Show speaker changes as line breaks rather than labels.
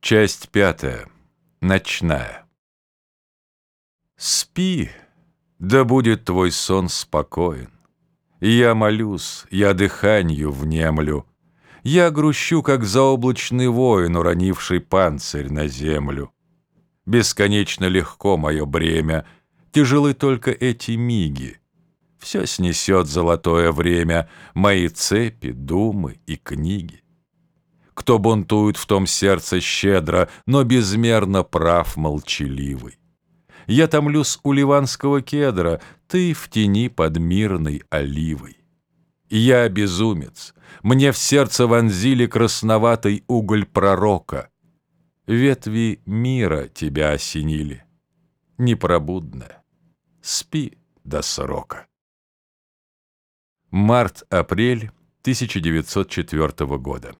Часть пятая. Ночная. Спи, да будет твой сон спокоен. Я молюсь, я дыханью внемлю, Я грущу, как заоблачный воин, Уронивший панцирь на землю. Бесконечно легко мое бремя, Тяжелы только эти миги. Все снесет золотое время Мои цепи, думы и книги. Кто бунтует в том сердце щедро, Но безмерно прав молчаливый. Я томлюсь у ливанского кедра, Ты в тени под мирной оливой. Я безумец, мне в сердце вонзили Красноватый уголь пророка. Ветви мира тебя осенили. Непробудная, спи до срока. Март-апрель 1904 года.